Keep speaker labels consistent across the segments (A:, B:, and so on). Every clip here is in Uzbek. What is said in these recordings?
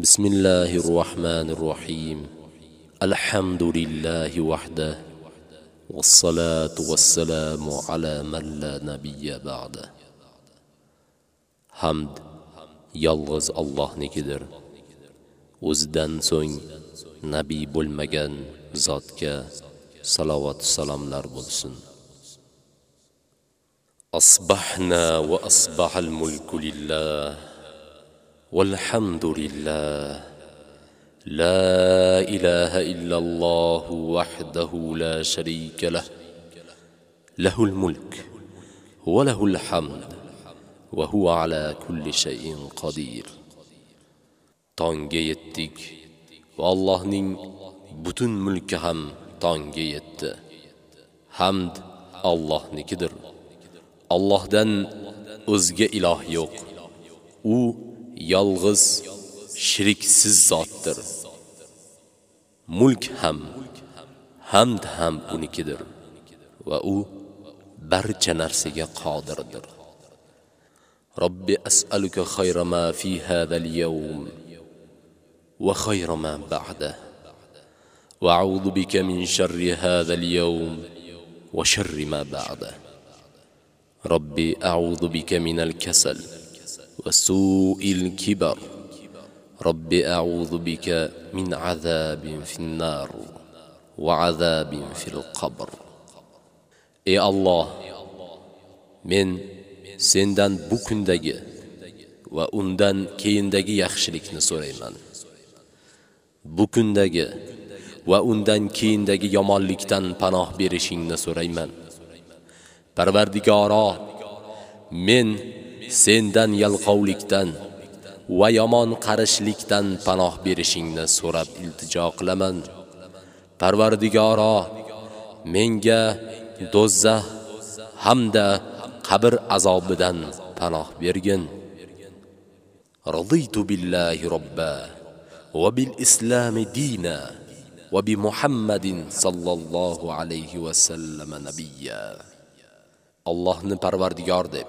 A: بسم الله الرحمن الرحيم الحمد لله وحده والصلاة والسلام على من لا نبي بعده hamd yolg'iz Allohnikidir. O'zidan so'ng nabiy bo'lmagan zotga salovat salomlar bo'lsin. Asbahna va asbahal الملك لله والحمد لله لا إله إلا الله وحده لا شريك له له الملك وله الحمد وهو على كل شيء قدير tongga yetdik va Allohning butun mulki ham tongga yetdi. Hamd Allohnikidir. Allohdan o'zga iloh yo'q. U yolg'iz shiriksiz zotdir mulk ham hamd ham unikidir va u barcha narsaga qodirdir robbi as'aluka khayra ma fi hadha al-yawm va khayra ma ba'da ba'dahu وأعوذ بك من شر هذا اليوم وشر ما بعده ربي أعوذ بك من الكسل وسوء الكبر رب أعوذ بك من عذاب في النار وعذاب في القبر اي الله من sendan bu kundagi va undan keyindagi yaxshilikni so'rayman. Bu kundagi va undan keyindagi yomonlikdan panoh berishingni so'rayman. Parvardigoro, men sendan yalqovlikdan va yomon qarishlikdan panoh berishingni so'rab iltijo qilaman. Parvardigoro, menga dozzah hamda qabr azobidan panoh bergin. Raditu billahi robba va bil islami dina va bi Muhammadin sallallohu alayhi va sallam nabiyya. Allohni parvardigor deb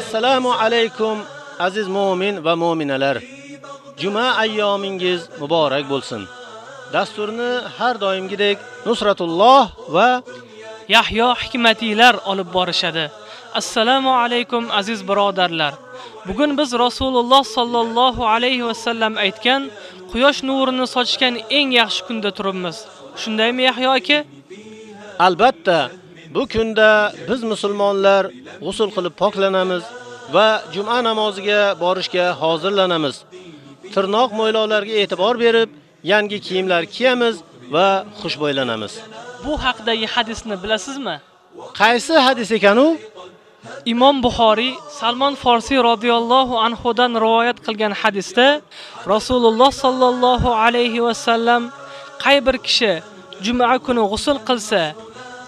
B: assalomu alaykum aziz mu'min va mu'minalar juma ayyomingiz muborak bo'lsin dasturni har doimgidek nusratulloh va
C: yahyo hikmatiylar olib borishadi assalomu alaykum aziz birodarlar bugun biz rasululloh sallallohu alayhi va sallam aytgan quyosh nurini sochgan eng yaxshi kunda turibmiz shundaymi yahyo aka albatta Bu kunda
B: biz musulmonlar g'usl qilib poklanamiz va juma namoziga borishga hozirlanamiz. Tirnoq mo'ylovlarga e'tibor berib, yangi kiyimlar kiyamiz va xushbo'ylanamiz.
C: Bu haqidagi hadisni bilasizmi? Qaysi hadis ekan u? Imom Buxoriy Salmon Forsiy radhiyallohu anhu dan rivoyat qilgan hadisda Rasululloh sallallohu alayhi va sallam qay bir kishi juma kuni g'usl qilsa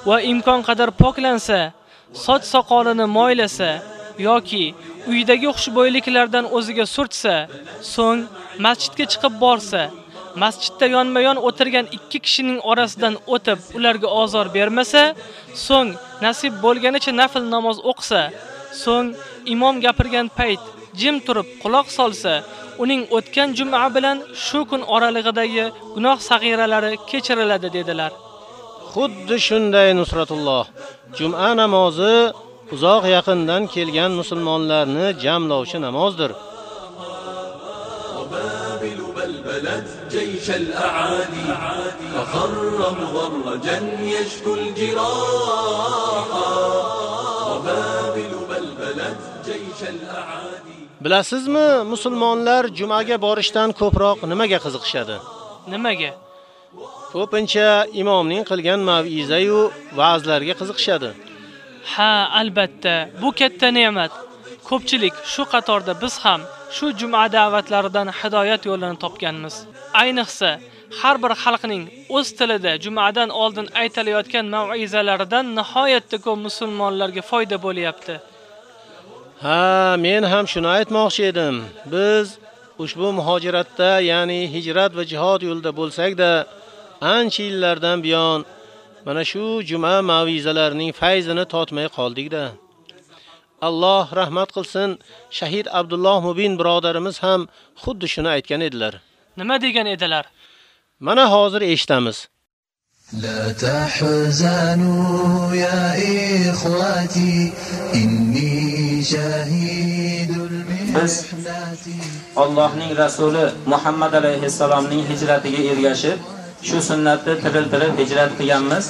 C: va imkon qadar poklansa, soch soqolini moylasa yoki uydagi xushbo'yliklardan o'ziga surtsa, so'ng masjidga chiqib borsa, masjidda yonma-yon o'tirgan ikki kishining orasidan o'tib, ularga ozor bermasa, so'ng nasib bo'lganicha nafl namoz o'qsa, so'ng imom gapirgan payt jim turib quloq solsa, uning o'tgan juma bilan shu kun oralig'idagi gunoh sag'iralari kechiriladi dedilar.
B: Xuddi shunday Nusratulloh juma namozi uzoq yaqindan kelgan musulmonlarni jamlovchi namozdir. Bilasizmi, musulmonlar jumaga borishdan ko'proq nimaga qiziqishadi? Nimaga? Ko'pincha imomning qilgan maviza yu va'zlarga qiziqishadi.
C: Ha, albatta. Bu katta ne'mat. Ko'pchilik shu qatorda biz ham shu juma da'vatlaridan hidoyat yo'lini topganmiz. Ayniqsa, har bir xalqning o'z tilida jumadan oldin aytilayotgan mavizalaridan nihoyatda ko'p musulmonlarga foyda bo'lyapti.
B: Ha, men ham shuni aytmoqchi edim. Biz ushbu muhojiratda, ya'ni hijrat va jihod yo'lida bo'lsak-da, ancha yillardan buyon mana shu juma mavizalarining fayzini totmay qoldikda. Alloh rahmat qilsin, shahid Abdulloh Mubin birodarimiz ham xuddi shuni aytgan edilar. Nima degan edilar? Mana hozir eshitamiz.
D: لا تحزنوا يا إخوتي إني شهيد
E: biz Allohning rasuli Muhammad alayhissalomning hijratiga ergashib shu sunnatni tiriltirib hijrat qilganmiz.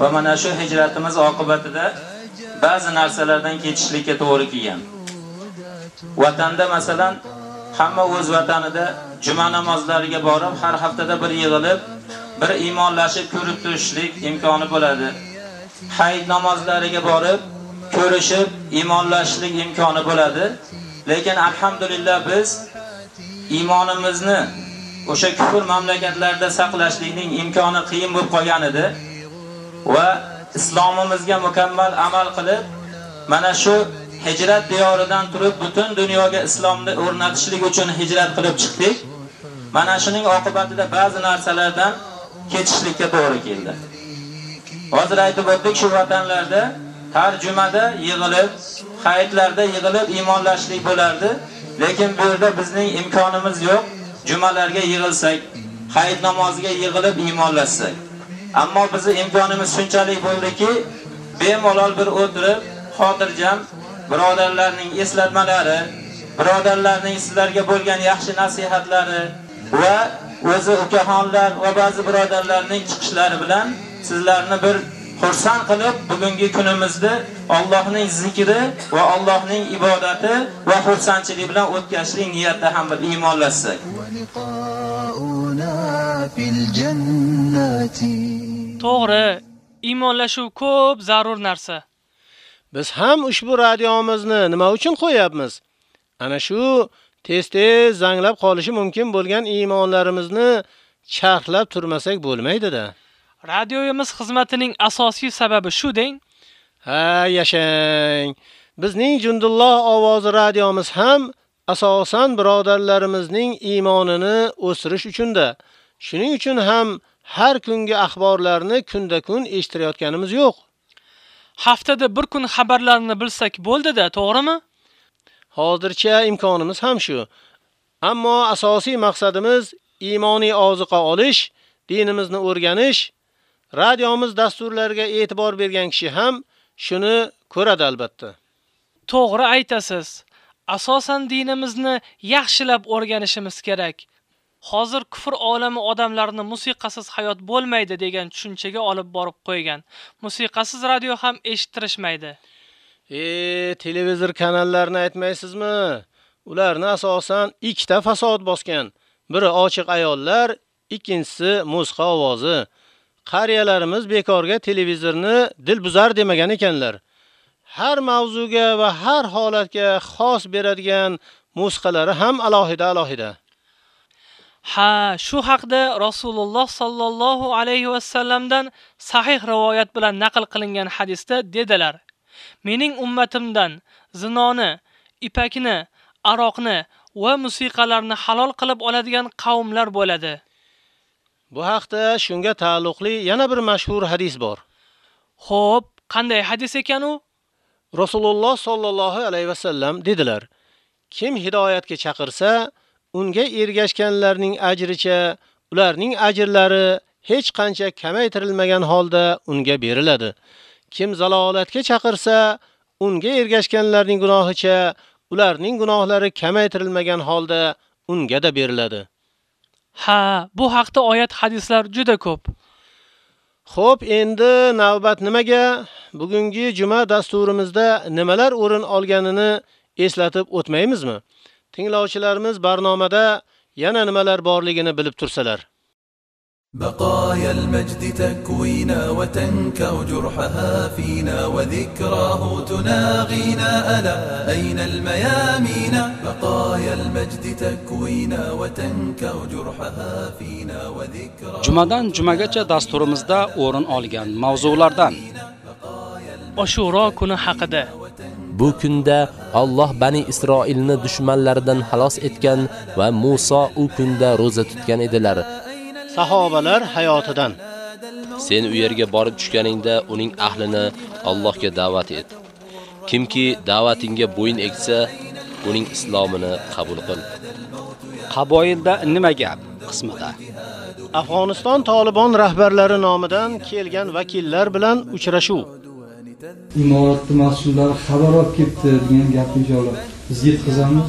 E: Va mana shu hijratimiz oqibatida ba'zi narsalardan ketishlikka to'g'ri kelgan. Vatanda masalan, hamma o'z vatanida juma namozlariga borib, har haftada bir yig'ilib, bir iymonlashib ko'rib turishlik imkoni bo'ladi. Hayit namozlariga borib, ko'rishib, iymonlashishlik imkoni bo'ladi. Lekin alhamdulillah biz iymonimizni o'sha kufr mamlakatlarda saqlashlikning imkoni qiyin bo'lib qolgan edi va islomimizga mukammal amal qilib mana shu hijrat diyoridan turib butun dunyoga islomni o'rnatishlik uchun hijrat qilib chiqdik. Mana shuning oqibatida ba'zi narsalardan ketishlikka to'g'ri keldi. Hozir aytib o'tdik shu vatanlarda har jumada yig'ilib, hayitlarda yig'ilib iymonlashlik bo'lardi, lekin bu yerda bizning imkonimiz yo'q. jumalarga yig'ilsak, hayit namoziga yig'ilib iymonlashsak. Ammo bizi imkonimiz shunchalik bo'ldiki, bemalol bir o'tirib, xotirjam birodarlarning eslatmalari, birodarlarning sizlarga bo'lgan yaxshi nasihatlari va o'zi ukaxonlar va ba'zi birodarlarning chiqishlari bilan sizlarni bir xursand qilib bugungi kunimizni Allohning zikri va Allohning ibodati va xursandchilik bilan o'tkazishlik niyatda ham bir iymonlasak.
C: To'g'ri, iymonlashuv ko'p zarur narsa.
B: Biz ham ushbu radiomizni nima uchun qo'yapmiz? Ana shu tez-tez zanglab qolishi mumkin bo'lgan iymonlarimizni charxlab turmasak bo'lmaydi-da. Radioyimiz xizmatining asosiy sababi shu deng. Ha, yashang. Bizning Jundulloh ovozi radiomiz ham asosan birodarlarimizning iymonini o'sirish uchunda. Shuning uchun ham har kungi axborlarni kunda-kun eshitirayotganimiz yo'q.
C: Haftada bir kun xabarlarni bilsak bo'ldi-da, to'g'rimi?
B: Hozircha imkonimiz ham shu. Ammo asosiy maqsadimiz iymoniy oziqa olish, dinimizni o'rganish radiomiz dasturlarga e'tibor bergan kishi ham shuni ko'radi albatta.
C: To'g'ri aytasiz. Asosan dinimizni yaxshilab o'rganishimiz kerak. hozir kufr olami odamlarni musiqasiz hayot bo'lmaydi degan tushunchaga olib borib qo'ygan. Musiqasiz radio ham eshittirishmaydi.
B: E, televizor kanallarini aytmaysizmi? Ularni asosan ikkita fasod bosgan. Biri ochiq ayollar, ikkinchisi musiqa ovozi. qariyalarimiz bekorga televizorni dilbuzar demagan ekanlar. Har mavzuga va har holatga xos beradigan musiqalari ham alohida alohida.
C: Ha, shu haqda Rasululloh sallallohu alayhi va sallamdan sahih rivoyat bilan naql qilingan hadisda dedilar: Mening ummatimdan zinoni, ipakni, aroqni va musiqalarni halol qilib oladigan qavmlar bo'ladi. Bu
B: haqda shunga taalluqli yana bir mashhur hadis bor. Xo'p, qanday hadis ekan u? Rasululloh sollallohu alayhi vasallam dedilar: Kim hidoyatga chaqirsa, unga ergashganlarning ajricha, ularning ajrlari hech qancha kamaytirilmagan holda unga beriladi. Kim zalolatga chaqirsa, unga ergashganlarning gunohicha, ularning gunohlari kamaytirilmagan holda unga da beriladi. Ha, bu haqda oyat hadislar juda ko'p. Xo'p, endi navbat nimaga? Bugungi juma dasturimizda nimalar o'rin olganini eslatib o'tmaymizmi? Tinglovchilarimiz barnomada yana nimalar borligini bilib tursalar.
D: بقايا المجد تكوينا وتنكأ جرحها فينا وذكراه تناغينا ألا أين الميامين بقايا المجد تكوينا وتنكأ
F: جرحها فينا وذكراه Jumadan jumagacha dasturimizda o'rin olgan mavzulardan
C: أشورا كنا حقدا
A: Bu kunda Alloh Bani Isroilni dushmanlaridan xalos etgan va Musa u kunda roza tutgan edilar.
C: sahobalar
A: hayotidan Sen u yerga borib tushganingda uning ahlini Allohga da'vat et. Kimki da'vatinga bo'yin egsa, uning islomini qabul qil. Qaboyilda nima gap? Qismida. Afg'oniston
B: Taliban rahbarlari nomidan kelgan vakillar bilan uchrashuv.
F: Imoratni mas'ullari xabar olib ketdi degan gapni joylab biz yetkazamiz.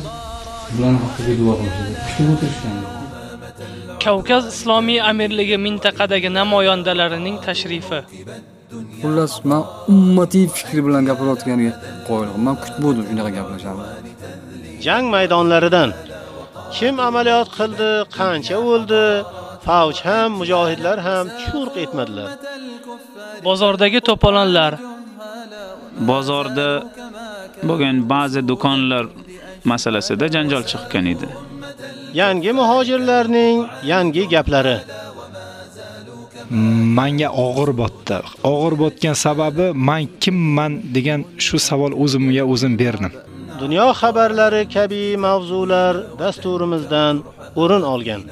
F: Bularning haqqiga duo qilishadi. Kutib o'tirishgan.
C: Kavkaz Islomiy amirligi mintaqadagi namoyandalarining tashrifi.
F: Xullas, men ummatiy fikri bilan gapirayotganiga qoyilman. Men kutmadim shunaqa gaplashamiz. Jang maydonlaridan
B: kim amaliyot qildi, qancha o'ldi, Fauch ham,
G: mujohidlar ham churq etmadilar. Bozordagi to'polonlar Bozorda bo'lgan ba'zi do'konlar masalasida janjal chiqqan edi.
B: yangi muhojirlarning yangi gaplari.
H: Menga og'ir botdi. Og'ir botgan sababi men kimman degan shu savol o'zimga o'zim berdim.
B: Dunyo xabarlari kabi mavzular dasturimizdan o'rin olgan.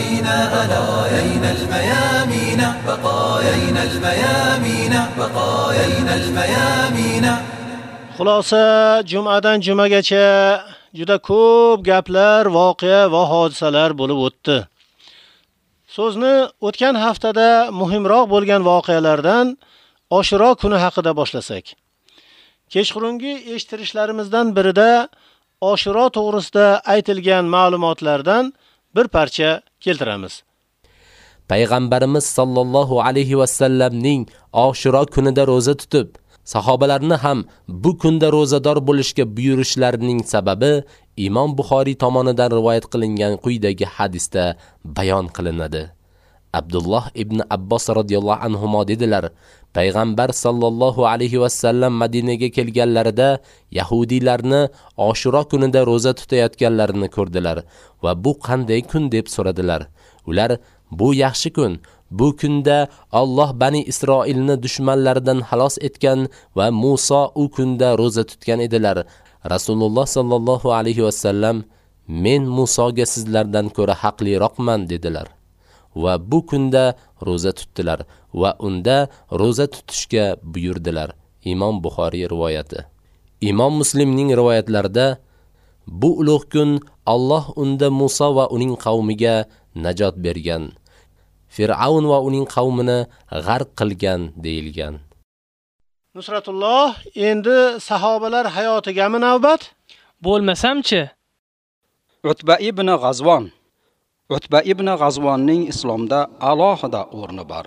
B: لقينا ألاينا الميامين بقايينا الميامين بقايينا الميامين xulosa jumadan jumagacha juda ko'p gaplar voqea va hodisalar bo'lib o'tdi so'zni o'tgan haftada muhimroq bo'lgan voqealardan oshiro kuni haqida boshlasak kechqurungi eshitirishlarimizdan birida oshiro to'g'risida aytilgan ma'lumotlardan bir parcha keltiramiz.
A: Payg'ambarimiz sallallohu alayhi va sallamning Oshiro kunida roza tutib, sahobalarni ham bu kunda rozador bo'lishga buyurishlarining sababi Imom Buxoriy tomonidan rivoyat qilingan quyidagi hadisda bayon qilinadi. Abdullah ibn Abbos radhiyallohu anhu dedilar: payg'ambar sollallohu alayhi va sallam madinaga kelganlarida yahudiylarni oshiro kunida ro'za tutayotganlarini ko'rdilar va bu qanday kun deb so'radilar ular bu yaxshi kun bu kunda Alloh bani Isroilni dushmanlaridan xalos etgan va Musa u kunda ro'za tutgan edilar rasululloh sollallohu alayhi va sallam men Musoga sizlardan ko'ra haqliroqman dedilar va bu kunda ro'za tutdilar va unda ro'za tutishga buyurdilar imom buxoriy rivoyati imom muslimning rivoyatlarida bu ulug' kun alloh unda muso va uning qavmiga najot bergan fir'avn va uning qavmini g'arq qilgan deyilgan
B: nusratulloh endi sahobalar hayotigami navbat
F: bo'lmasamchi utba ibn g'azvon Utba ibn G'azvonning islomda alohida o'rni bor.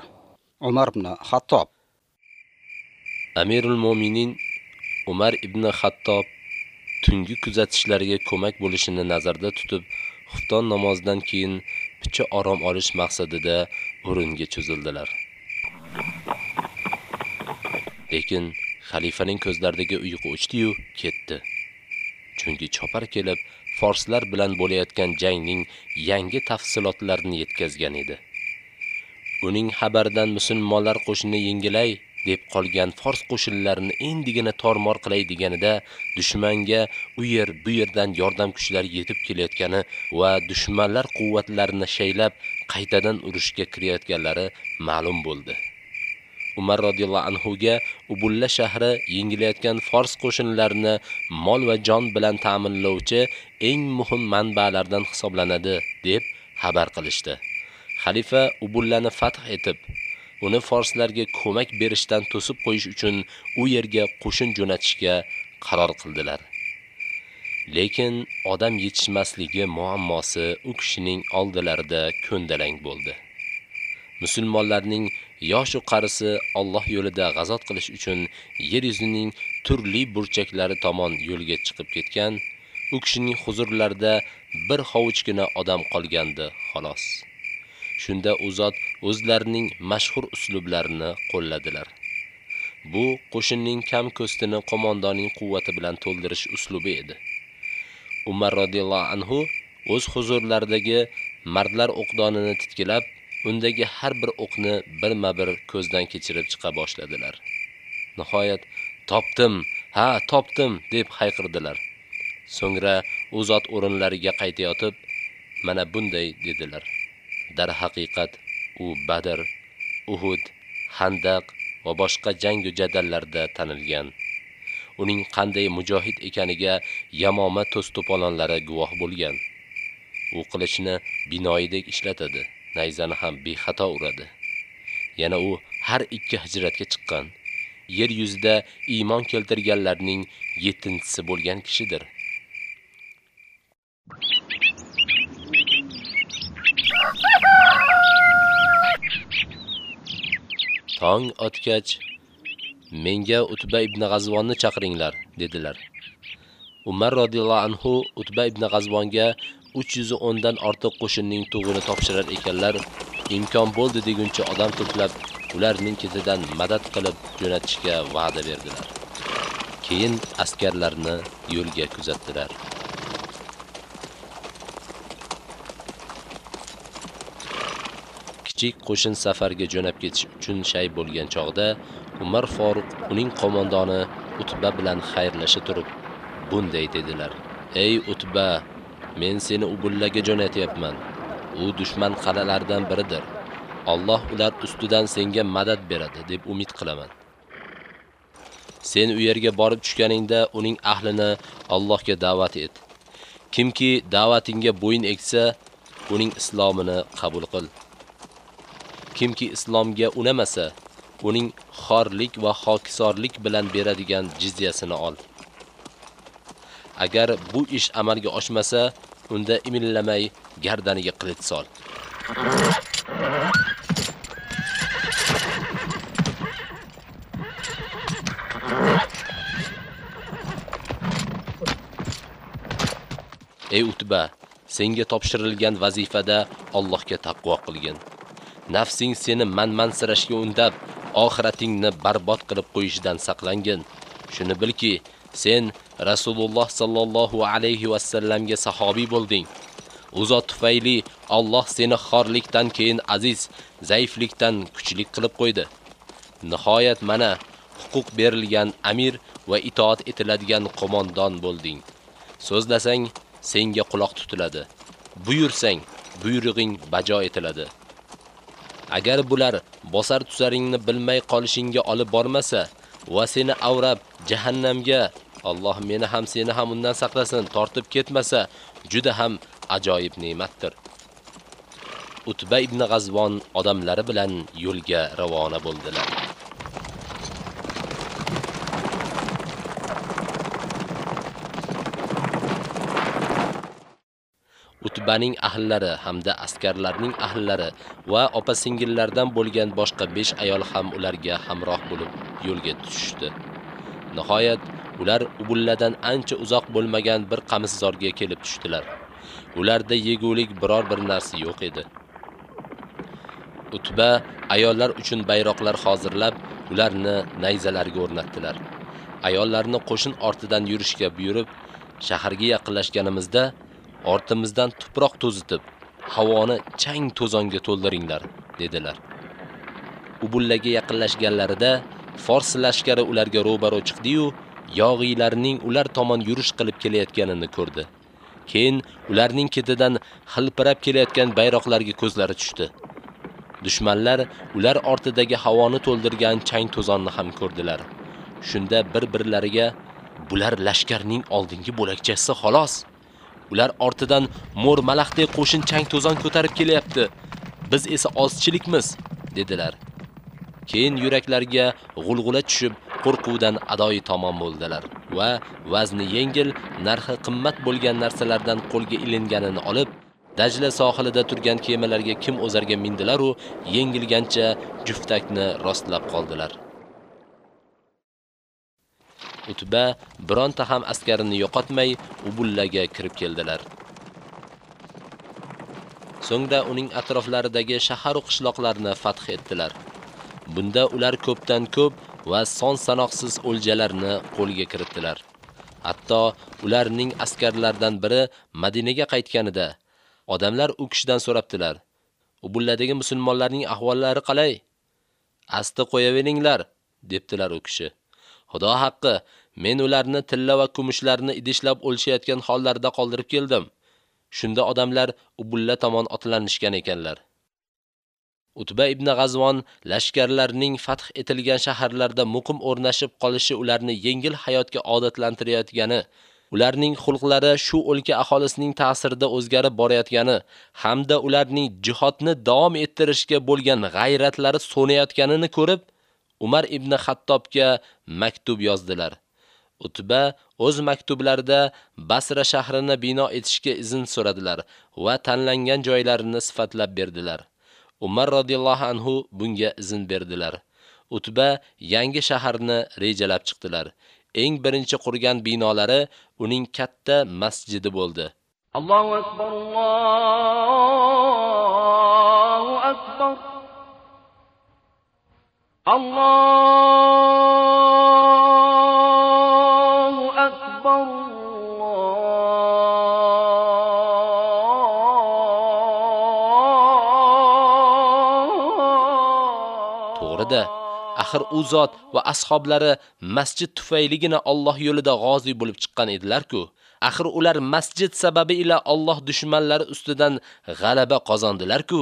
F: Umar ibn Xattob
A: Amirul Mu'minin Umar ibn Xattob tungi kuzatishlariga ko'mak bo'lishini nazarda tutib, xufton namozidan keyin picha orom olish maqsadida o'ringa cho'zildilar. Lekin xalifaning ko'zlaridagi uyqu o'chdi-yu, ketdi. Chunki chopar kelib forslar bilan bo'layotgan jangning yangi tafsilotlarini yetkazgan edi. Uning xabaridan musulmonlar qo'shini yengilay deb qolgan fors qo'shinlarini endigina tormor qilay deganida dushmanga u yer bu yerdan yordam kuchlari yetib kelayotgani va dushmanlar quvvatlarini shaylab qaytadan urushga kirayotganlari ma'lum bo'ldi. Umar radhiyallohu anhuga Ubulla shahri yengilayotgan Fors qo'shinlarini mol va jon bilan ta'minlovchi eng muhim manbalardan hisoblanadi deb xabar qilishdi. Xalifa Ubullani fath etib, uni forslarga ko'mak berishdan to'sib qo'yish uchun u yerga qo'shin jo'natishga qaror qildilar. Lekin odam yetishmasligi muammosi u kishining oldilarida ko'ndalang bo'ldi. Musulmonlarning yoshu qarisi Alloh yo'lida g'azot qilish uchun yer yuzining turli burchaklari tomon yo'lga chiqib ketgan, u kishining huzurlarida bir hovuchgina odam qolgandi, xolos. Shunda u zot o'zlarining mashhur uslublarini qo'lladilar. Bu qo'shinning kam ko'stini qo'mondonning quvvati bilan to'ldirish uslubi edi. Umar radhiyallohu anhu o'z huzurlaridagi mardlar o'qdonini titkilab, undagi har bir o'qni birma bir ko'zdan kechirib chiqa boshladilar. Nihoyat topdim, ha, topdim deb hayqirdilar. So'ngra o'zot o'rinlariga qaytayotib, mana bunday dedilar. Dar haqiqat u Badr, Uhud, Handaq va boshqa jang jadallarda tanilgan. Uning qanday mujohid ekaniga Yamoma to's to'polonlari guvoh bo'lgan. U qilichni binoyidek ishlatadi. nayzani ham bexato uradi. Yana u har ikki hijratga chiqqan, yer yuzida iymon keltirganlarning 7-chisi bo'lgan kishidir. Tong otgach, menga Utba ibn G'azvonni chaqiringlar, dedilar. Umar radhiyallohu anhu Utba ibn G'azvonga 310 dan ortiq qo'shinning tug'ini topshirar ekanlar. Imkon bo'ldi deguncha odam to'plab, ularning ketidan madad qilib jo'natishga va'da berdilar. Keyin askarlarni yo'lga kuzatdilar. kichik qo'shin safarga jo'nab ketish uchun shay bo'lgan chog'da Umar Foruq uning qo'mondoni Utba bilan xayrlasha turib bunday dedilar: "Ey Utba, men seni ubullaga jo'natyapman u dushman qal'alaridan biridir Alloh ular ustidan senga madad beradi deb umid qilaman sen u yerga borib tushganingda uning ahlini Allohga da'vat et kimki da'vatinga bo'yin egsa uning islomini qabul qil kimki islomga unamasa uning xorlik va xokisorlik bilan beradigan jizyasini ol Agar bu ish amalga oshmasa, unda imillamay gardaniga qilich sol. Ey Utba, senga topshirilgan vazifada Allohga taqvo qilgin. Nafsing seni manmansirashga undab, oxiratingni barbod qilib qo'yishidan saqlangin. Shuni bilki, sen Rasululloh sallallohu alayhi va sallamga sahobiy bo'lding. Uzot tufayli Alloh seni xorlikdan keyin aziz, zaiflikdan kuchlik qilib qo'ydi. Nihoyat mana huquq berilgan amir va itoat etiladigan qo'mondon bo'lding. So'zlasang, senga quloq tutiladi. Buyursang, buyrug'ing bajo etiladi. Agar bular bosar tusaringni bilmay qolishingga olib bormasa va seni avrab jahannamga Alloh meni ham seni ham undan saqlasin, tortib ketmasa, juda ham ajoyib ne'matdir. Utba ibn G'azvon odamlari bilan yo'lga ravona bo'ldilar. Utbaning ahllari hamda askarlarning ahllari va opa-singillardan bo'lgan boshqa 5 ayol ham ularga hamroh bo'lib yo'lga tushdi. Nihoyat ular ubulladan ancha uzoq bo'lmagan bir qamishzorga kelib tushdilar ularda yegulik biror bir narsa yo'q edi utba ayollar uchun bayroqlar hozirlab ularni nayzalarga o'rnatdilar ayollarni qo'shin ortidan yurishga buyurib shaharga yaqinlashganimizda ortimizdan tuproq to'zitib havoni chang to'zonga to'ldiringlar dedilar ubullaga yaqinlashganlarida fors lashkari ularga ro'baro chiqdi-yu, yog'iylarning ular tomon yurish qilib kelayotganini ko'rdi. Keyin ularning ketidan xilpirab kelayotgan bayroqlarga ko'zlari tushdi. Dushmanlar ular ortidagi havoni to'ldirgan chang to'zonni ham ko'rdilar. Shunda bir-birlariga bular lashkarning oldingi bo'lakchasi xolos. Ular ortidan mo'r malaxtay qo'shin chang to'zon ko'tarib kelyapti. Biz esa ozchilikmiz, dedilar. Keyin yuraklarga g'ulg'ula tushib, qo'rquvdan adoyi tomon bo'ldilar va vazni yengil, narxi qimmat bo'lgan narsalardan qo'lga ilinganini olib, Dajla sohilida turgan kemalarga kim o'zarga mindilar u yengilgancha juftakni rostlab qoldilar. Utba bironta ham askarini yo'qotmay Ubullaga kirib keldilar. So'ngda uning atroflaridagi shahar va qishloqlarni fath etdilar. Bunda ular ko'pdan ko'p va son sanoqsiz o'ljalarni qo'lga kiritdilar. Hatto ularning askarlaridan biri Madinaga qaytganida odamlar u kishidan so'rabdilar: "Ubulladagi musulmonlarning ahvollari qalay? Asti qo'yaveringlar", debdilar u kishi. Xudo haqqi, men ularni tilla va kumushlarni idishlab o'lshayotgan hollarida qoldirib keldim. Shunda odamlar Ubulla tomon otlanishgan ekanlar. Utba ibn G'azvon lashkarlarning fath etilgan shaharlarda muqim o'rnashib qolishi ularni yengil hayotga odatlantirayotgani, ularning xulqlari shu o'lka aholisining ta'sirida o'zgarib borayotgani hamda ularning jihodni davom ettirishga bo'lgan g'ayratlari so'nayotganini ko'rib, Umar ibn Xattobga maktub yozdilar. Utba o'z maktublarida Basra shahrini bino etishga izin so'radilar va tanlangan joylarini sifatlab berdilar. Umar radhiyallohu anhu bunga izn berdilar. Utba yangi shaharni rejalab chiqdilar. Eng birinchi qurgan binolari uning katta masjidi bo'ldi.
D: Allohu akbar, Allohu akbar. Alloh
A: Axir u zot va ashablari masjid tufayligina Alloh yo'lida g'ozi bo'lib chiqqan edilar-ku. Axir ular masjid sababi ila Alloh dushmanlari ustidan g'alaba qozondilar-ku.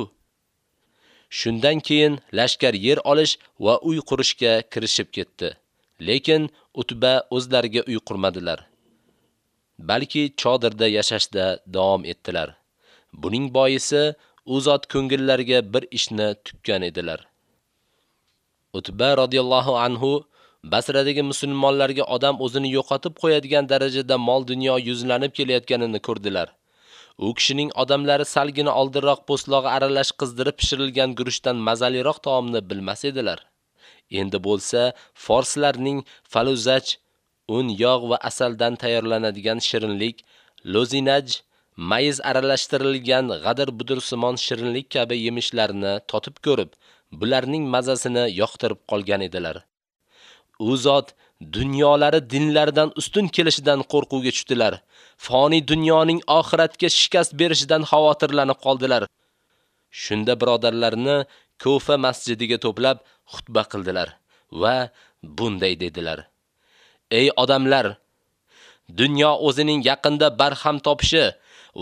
A: Shundan keyin lashkar yer olish va uy qurishga kirishib ketdi. Lekin Utba o'zlariga uy qurmadilar. Balki chodirda yashashda davom ettilar. Buning boisi u zot ko'ngillariga bir ishni tukkan edilar. Utba radhiyallohu anhu Basradagi musulmonlarga odam o'zini yo'qotib qo'yadigan darajada mol dunyo yuzlanib kelayotganini ko'rdilar. U kishining odamlari salgina oldinroq po'stlog'i aralash qizdirib pishirilgan guruchdan mazaliroq taomni bilmas edilar. Endi bo'lsa, forslarning faluzaj, un, yog' va asaldan tayyorlanadigan shirinlik, lozinaj, mayiz aralashtirilgan g'adir-budursimon shirinlik kabi yemishlarni totib ko'rib, bularning mazasini yoqtirib qolgan edilar. U zot dunyolari dinlardan ustun kelishidan qo'rquvga tushdilar. Foni dunyoning oxiratga shikast berishidan xavotirlanib qoldilar. Shunda birodarlarni Kofa masjidiga to'plab xutba qildilar va bunday dedilar: Ey odamlar, dunyo o'zining yaqinda barham topishi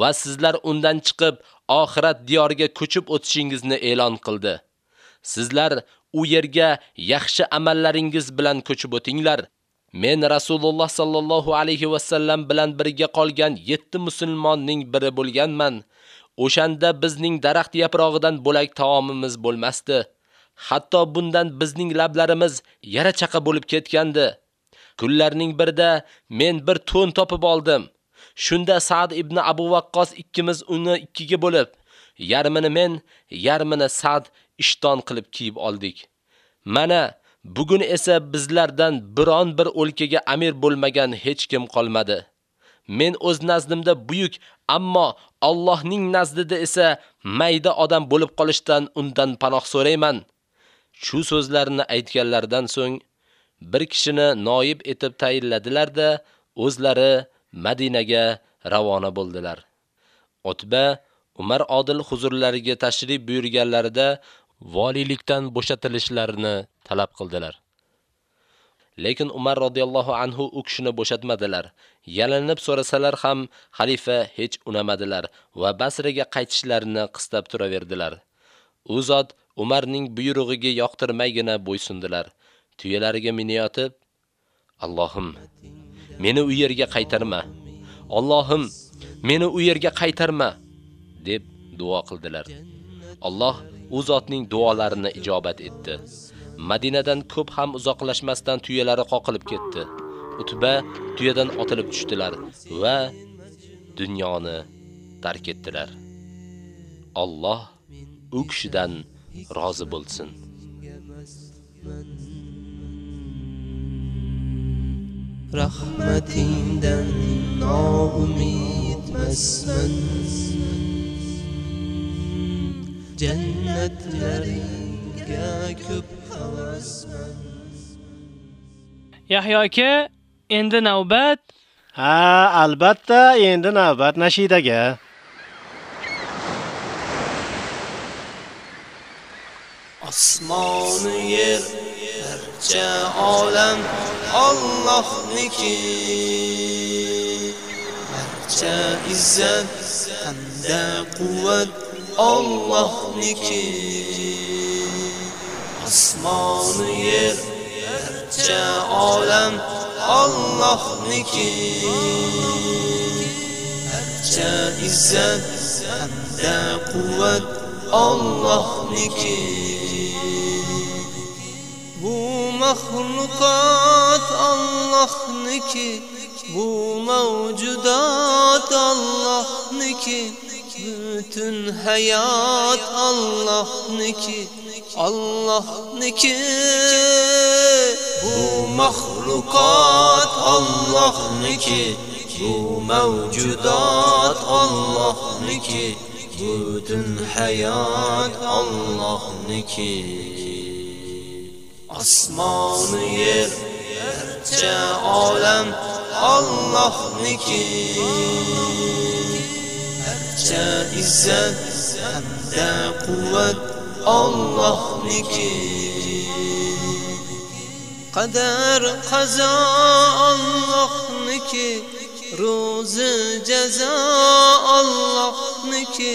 A: va sizlar undan chiqib oxirat diyoriga ko'chib o'tishingizni e'lon qildi. Sizlar u yerga yaxshi amallaringiz bilan ko'chib o'tinglar. Men Rasululloh sallallohu alayhi va sallam bilan birga qolgan 7 musulmonning biri bo'lganman. O'shanda bizning daraxt yaprog'idan bo'lak taomimiz bo'lmasdi. Hatto bundan bizning lablarimiz yara chaqa bo'lib ketgandi. Kunlarning birida men bir to'n topib oldim. Shunda Sa'd ibn Abu Waqqas ikkimiz uni ikkiga bo'lib, yarmini men, yarmini Sa'd ishton qilib kiyib oldik. Mana bugun esa bizlardan biron bir o'lkaga amir bo'lmagan hech kim qolmadi. Men o'z nazdimda buyuk, ammo Allohning nazdida esa mayda odam bo'lib qolishdan undan panoh so'rayman. Shu so'zlarni aytganlardan so'ng bir kishini noib etib tayinladilar-da, o'zlari Madinaga ravona bo'ldilar. Utba Umar Odil huzurlariga tashrif buyurganlarida valilikdan bo'shatilishlarini talab qildilar. Lekin Umar radhiyallohu anhu u kishini bo'shatmadilar. Yalinib so'rasalar ham xalifa hech unamadilar va Basraga qaytishlarini qistab turaverdilar. U zot Umarning buyrug'iga yoqtirmaygina bo'ysundilar. Tuyalariga minayotib, Allohim, meni u yerga qaytarma. Allohim, meni u yerga qaytarma deb duo qildilar. Alloh u zotning duolarini ijobat etdi. Madinadan ko'p ham uzoqlashmasdan tuyalari qoqilib ketdi. Utba tuyadan otilib tushdilar va dunyoni tark etdilar. Alloh u kishidan rozi bo'lsin.
D: Rahmatingdan noumidmasman. jannatlaringga ko'p havasman
C: Yahyo aka endi navbat
B: ha albatta endi navbat nashidaga
D: osmonu yer barcha olam Allohniki barcha izzat hamda quvvat Allah niki Asmanı yer Erçe alem Allah niki Erçe izzet Hemde kuvvet Allah niki Bu mahlukat Allah niki Bu mevcudat Allah niki bütün hayat Allah neki Allah neki bu mahlukat Allah neki bu mevcudat Allah neki bütün hayat Allah neki Asmanı yer erçe alem Allah neki barcha izzat hamda quvvat Allohniki qadar qazo Allohniki ro'zi jazo Allohniki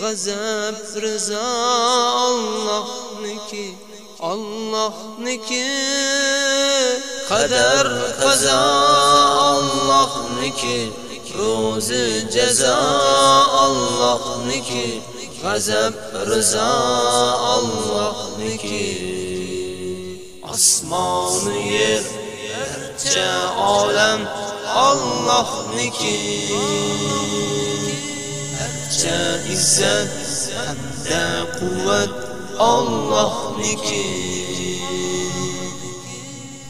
D: g'azab rizo Allohniki Allohniki qadar qazo Allohniki ceza Allah niki, جزا الله نکی غضب رضا الله نکی آسمان و yer barcha olam Allohniki barcha izzat hamda quvvat Allohniki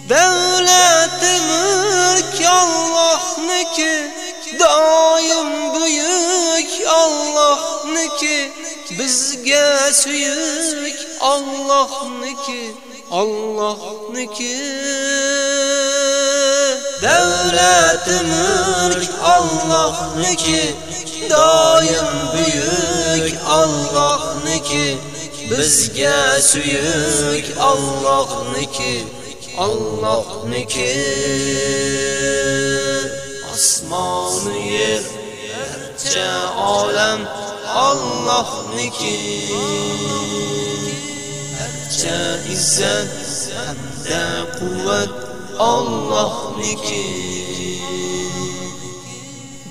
D: davlati mulk niki. Daim büyük Allah niki, Xudoyim buyuk Allohniki bizga suyuk Allohniki Allohniki Davlati mulk Allohniki doim buyuk Allohniki Allah niki, Allah niki osmonu yer barcha olam Allohniki barcha izzat kuvvet Allah niki.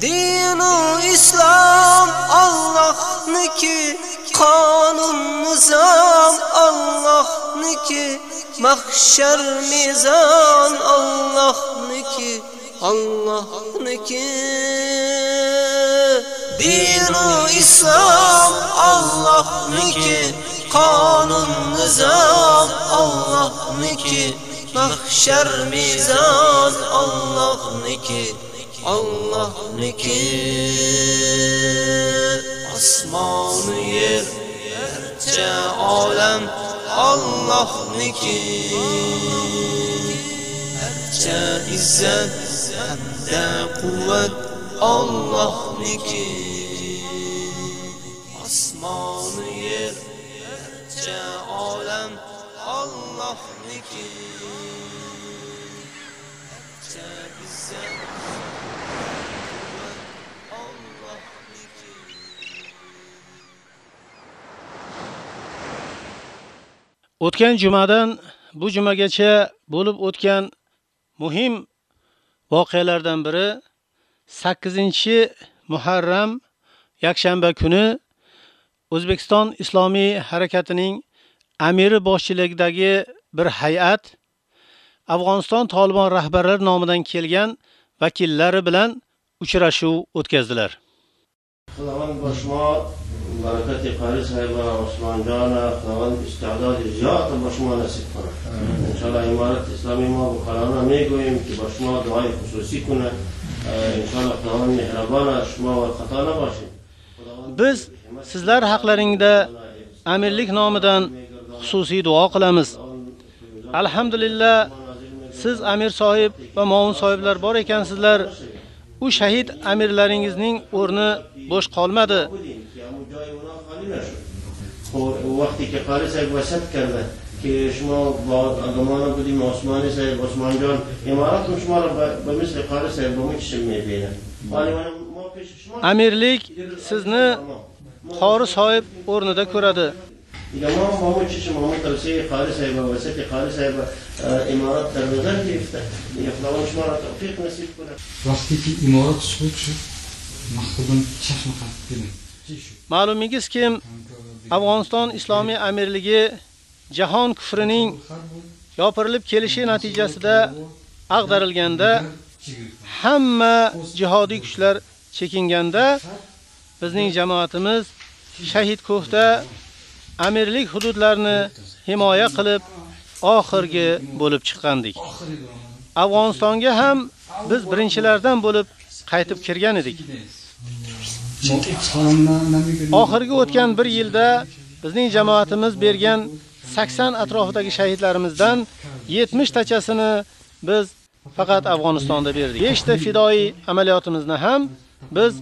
D: dinu İslam Allah niki, islom Allohniki qonun nizom Allohniki mahshar Allah niki. Allah'ınki Dinu İslam Allah'ınki Kanun nizam Allah'ınki Mahşer mizan Allah'ınki
H: Allah'ınki
D: Asmanı yer Erce alem Allah'ınki barcha izzat hamda quvvat Allohniki osmon yer barcha olam Allohniki barcha izzat
B: O'tgan jumadan bu jumagacha bo'lib o'tgan muhim voqealardan biri 8-Muharram yakshanba kuni O'zbekiston Islomiy harakatining amiri boshchiligidagi bir hay'at Afg'oniston Taliban rahbarlari nomidan kelgan vakillari bilan uchrashuv o'tkazdilar. خداوند با شما برکت قاری صاحب عثمان جان خداوند استعداد زیاد با شما نصیب کنه انشاءالله امارت اسلامی ما بخارانه میگوییم که با شما دعای خصوصی کنه انشاءالله خداوند مهربان شما و خطا نباشید بز سیزلر biz sizlar haqlaringda amirlik nomidan xususiy duo qilamiz. Alhamdulillah siz amir sohib va ma'un بار اکن سیزلر u shahid amirlaringizning o'rni bo'sh qolmadi. amirlik sizni qori sohib o'rnida ko'radi Imom momi uchish imomi tavsiye qari sahiba vasati qari sahiba e, imorat darvozan gerifta yo'qlavonch imorat uqiq nasib bo'lar
F: vaqtiki imorat suqut shu mahbuban chashma qatib
B: keladi ma'lumingizki afg'oniston islomiy amirligi jahon kufrining yopirilib kelishi natijasida ag'darilganda hamma jihodiy kuchlar chekinganda bizning jamoatimiz shahid ko'hda amirlik hududlarini himoya qilib oxirgi bo'lib chiqqandik. Afg'onistonga ham biz birinchilardan bo'lib qaytib kirgan edik. Oxirgi o'tgan 1 yilda bizning jamoatimiz bergan 80 atrofidagi shahidlarimizdan 70 tachasini biz faqat Afg'onistonda berdik. 5 ta fidoi amaliyotimizni ham biz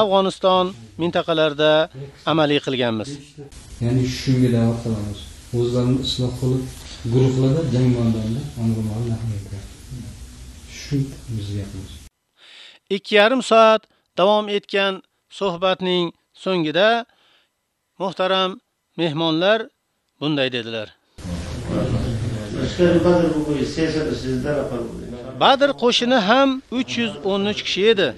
B: Afg'oniston mintaqalarida amaliy qilganmiz.
F: Ya'ni shunga da'vat qilamiz. O'zlarini isloh qilib, guruhlarda jang maydonida amrimol Shu bizga qilish.
B: 2,5 soat davom etgan suhbatning so'ngida muhtaram mehmonlar bunday dedilar. Bizlar Badr bo'yi sessiyada sizlar Badr qo'shini ham 313 kishi edi.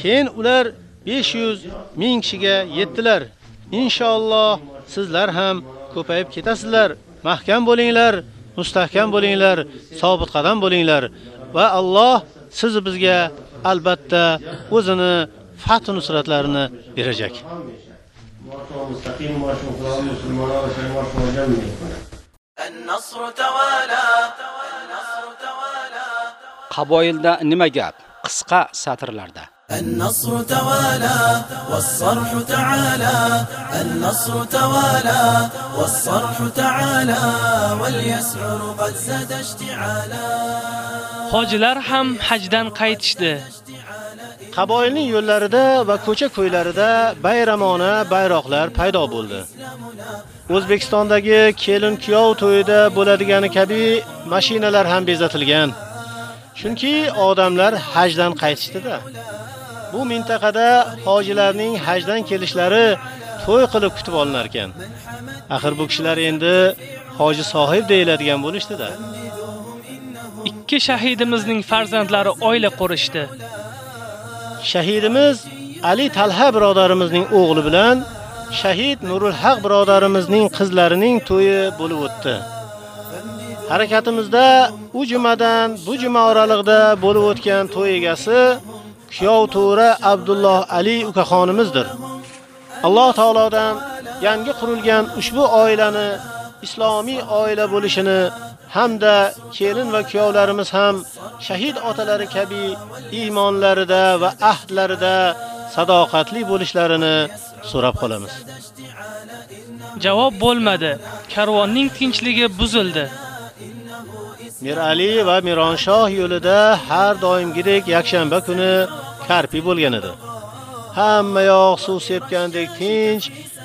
B: Keyin ular 500 ming kishiga yetdilar. Inshaalloh sizlar ham ko'payib ketasizlar. Mahkam bo'linglar, mustahkam bo'linglar, sobit qadam bo'linglar va Alloh siz bizga albatta o'zini fath va nusratlarini berajak.
F: النصر توالى qaboyilda nima gap qisqa satrlarda
E: النصر توالى والصرح تعالى النصر توالى والصرح تعالى واليسعر قد زاد اشتعالا
C: Hojilar ham hajdan qaytishdi.
B: qaboyilning yo'llarida va ko'cha ko'ylarida bayramona bayroqlar paydo bo'ldi. O'zbekistondagi kelin kuyov to'yida bo'ladigani kabi mashinalar ham bezatilgan. Chunki odamlar hajdan qaytishdida. Bu mintaqada hojilarning hajdan kelishlari to'y qilib kutib olinar ekan. Axir bu kishilar endi hoji sohib deyiladigan bo'lishdida.
C: Ikki shahidimizning farzandlari oila qurishdi. Shahidimiz Ali Talha
B: birodarimizning o'g'li bilan shahid Nurul Haq birodarimizning qizlarining to'yi bo'lib o'tdi. Harakatimizda u jumadan bu juma oralig'ida bo'lib o'tgan to'y egasi Kuyov to'ri Abdulloh Ali ukaxonimizdir. Alloh taolodan yangi qurilgan ushbu oilani islomiy oila bo'lishini hamda kelin va kuyovlarimiz ham shahid otalari kabi iymonlarida va ahdlarida sadoqatli bo'lishlarini so'rab qolamiz.
C: Javob bo'lmadi. Karvonning tinchligi buzildi. Mirali va Mironshoh yo'lida
B: har doimgidek yakshanba kuni karpi bo'lgan edi. Hamma yoq suv sepgandek tinch,